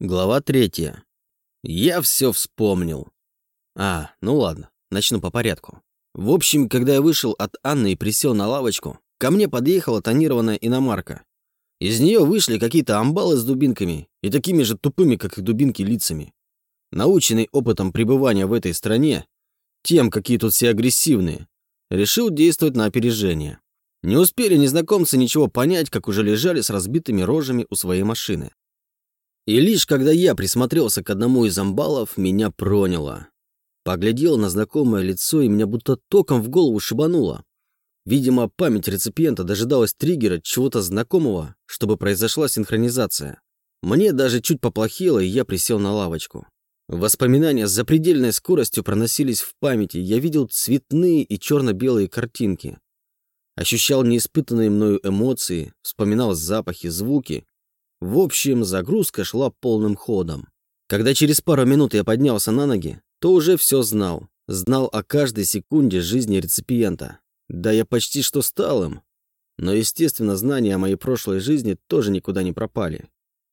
Глава третья. Я все вспомнил. А, ну ладно, начну по порядку. В общем, когда я вышел от Анны и присел на лавочку, ко мне подъехала тонированная иномарка. Из нее вышли какие-то амбалы с дубинками и такими же тупыми, как и дубинки, лицами. Наученный опытом пребывания в этой стране, тем, какие тут все агрессивные, решил действовать на опережение. Не успели незнакомцы ничего понять, как уже лежали с разбитыми рожами у своей машины. И лишь когда я присмотрелся к одному из амбалов, меня проняло. Поглядел на знакомое лицо, и меня будто током в голову шибануло. Видимо, память реципиента дожидалась триггера чего-то знакомого, чтобы произошла синхронизация. Мне даже чуть поплохело, и я присел на лавочку. Воспоминания с запредельной скоростью проносились в памяти. Я видел цветные и черно-белые картинки. Ощущал неиспытанные мною эмоции, вспоминал запахи, звуки, в общем, загрузка шла полным ходом. Когда через пару минут я поднялся на ноги, то уже все знал. Знал о каждой секунде жизни реципиента. Да я почти что стал им. Но, естественно, знания о моей прошлой жизни тоже никуда не пропали.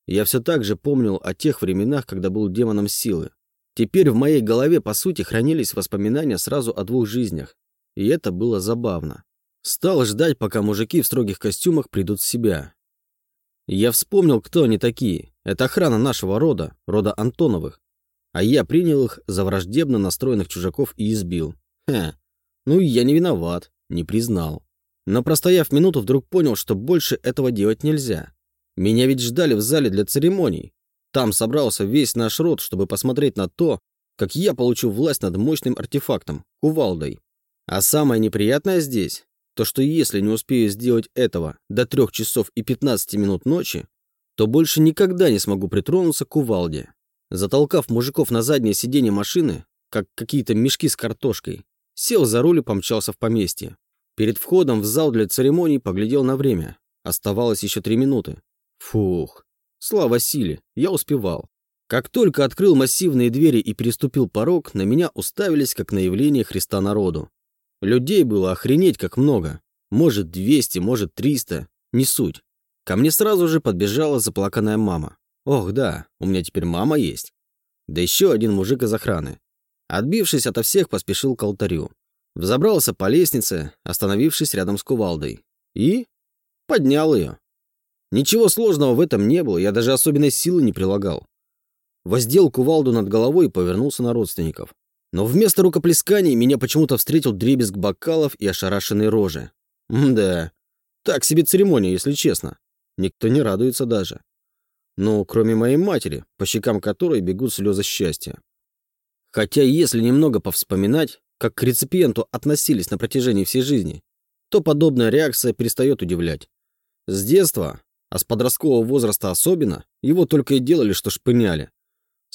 Я все так же помнил о тех временах, когда был демоном силы. Теперь в моей голове, по сути, хранились воспоминания сразу о двух жизнях. И это было забавно. Стал ждать, пока мужики в строгих костюмах придут в себя. Я вспомнил, кто они такие. Это охрана нашего рода, рода Антоновых. А я принял их за враждебно настроенных чужаков и избил. Хе, ну я не виноват, не признал. Но простояв минуту, вдруг понял, что больше этого делать нельзя. Меня ведь ждали в зале для церемоний. Там собрался весь наш род, чтобы посмотреть на то, как я получу власть над мощным артефактом, кувалдой. А самое неприятное здесь, то что если не успею сделать этого до 3 часов и 15 минут ночи, то больше никогда не смогу притронуться к кувалде. Затолкав мужиков на заднее сиденье машины, как какие-то мешки с картошкой, сел за руль и помчался в поместье. Перед входом в зал для церемоний поглядел на время. Оставалось еще три минуты. Фух. Слава силе, я успевал. Как только открыл массивные двери и переступил порог, на меня уставились как на явление Христа народу. Людей было охренеть как много. Может, 200, может, 300. Не суть. Ко мне сразу же подбежала заплаканная мама. Ох, да, у меня теперь мама есть. Да еще один мужик из охраны. Отбившись ото всех, поспешил к алтарю. Взобрался по лестнице, остановившись рядом с кувалдой. И поднял ее. Ничего сложного в этом не было, я даже особенной силы не прилагал. Воздел кувалду над головой и повернулся на родственников. Но вместо рукоплесканий меня почему-то встретил дребезг бокалов и ошарашенные рожи. да, так себе церемония, если честно. Никто не радуется даже. Ну, кроме моей матери, по щекам которой бегут слезы счастья. Хотя, если немного повспоминать, как к реципиенту относились на протяжении всей жизни, то подобная реакция перестает удивлять. С детства, а с подросткового возраста особенно, его только и делали, что шпыняли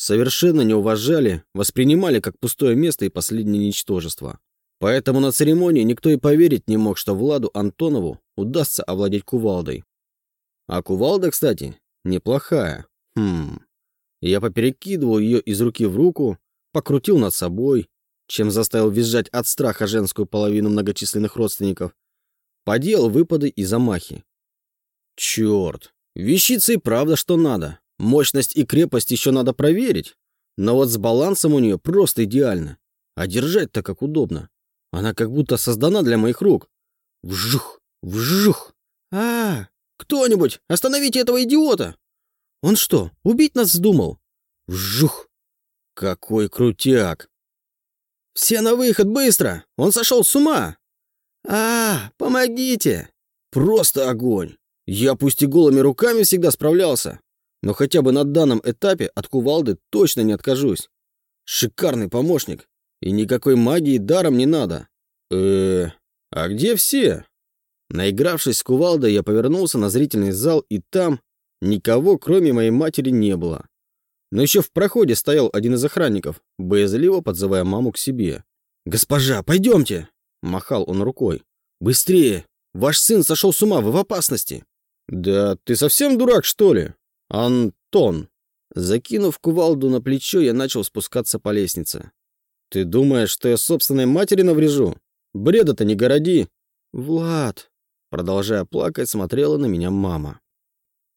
совершенно не уважали, воспринимали как пустое место и последнее ничтожество. Поэтому на церемонии никто и поверить не мог, что Владу Антонову удастся овладеть кувалдой. А кувалда, кстати, неплохая. Хм. Я поперекидывал ее из руки в руку, покрутил над собой, чем заставил визжать от страха женскую половину многочисленных родственников. Поделал выпады и замахи. Черт, вещица и правда что надо. Мощность и крепость еще надо проверить, но вот с балансом у нее просто идеально. А держать-то как удобно. Она как будто создана для моих рук. Вжух, вжух. А, кто-нибудь, остановите этого идиота! Он что, убить нас вздумал? Вжух. Какой крутяк. Все на выход, быстро! Он сошел с ума! А, помогите! Просто огонь! Я пусть и голыми руками всегда справлялся, но хотя бы на данном этапе от кувалды точно не откажусь. Шикарный помощник. И никакой магии даром не надо. э а где все? Наигравшись с кувалдой, я повернулся на зрительный зал, и там никого, кроме моей матери, не было. Но еще в проходе стоял один из охранников, боязливо подзывая маму к себе. «Госпожа, пойдемте!» — махал он рукой. «Быстрее! Ваш сын сошел с ума, вы в опасности!» «Да ты совсем дурак, что ли?» «Антон!» Закинув кувалду на плечо, я начал спускаться по лестнице. «Ты думаешь, что я собственной матери наврежу? Бреда-то не городи!» «Влад!» Продолжая плакать, смотрела на меня мама.